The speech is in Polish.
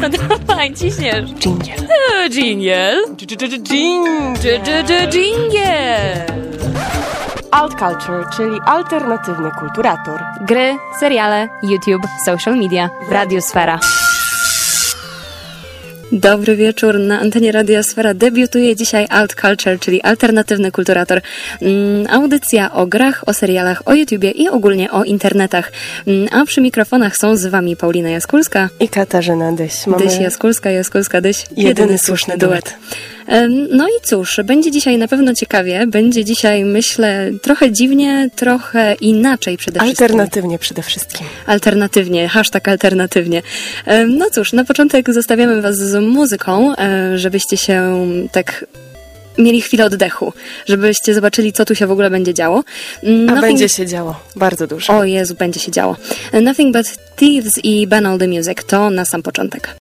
No dawaj, ciśniesz. Dżingiel. Dżingiel. Dż- dż- dż- Dżingiel. Alt Culture, czyli alternatywny kulturator. Gry, seriale, YouTube, social media, radiosfera. Dobry wieczór. Na antenie Radiosfera debiutuje dzisiaj Alt Culture, czyli alternatywny kulturator. Mm, audycja o grach, o serialach, o YouTubie i ogólnie o internetach. Mm, a przy mikrofonach są z wami Paulina Jaskulska, I Katarzyna Dyś. Mamy Dyś Jaskulska, Jaskulska Dyś. jedyny słuszny duet. Em, No i cóż, będzie dzisiaj na pewno ciekawie, będzie dzisiaj, myślę, trochę dziwnie, trochę inaczej przede wszystkim. Alternatywnie przede wszystkim. Alternatywnie, hashtag alternatywnie. No cóż, na początek zostawiamy Was z muzyką, e, żebyście się tak mieli chwilę oddechu, żebyście zobaczyli, co tu się w ogóle będzie działo. Mm, A Nothing- będzie się działo. Bardzo dużo. O Jezu, będzie się działo. Nothing But Thieves i Ban All The Music to na sam początek.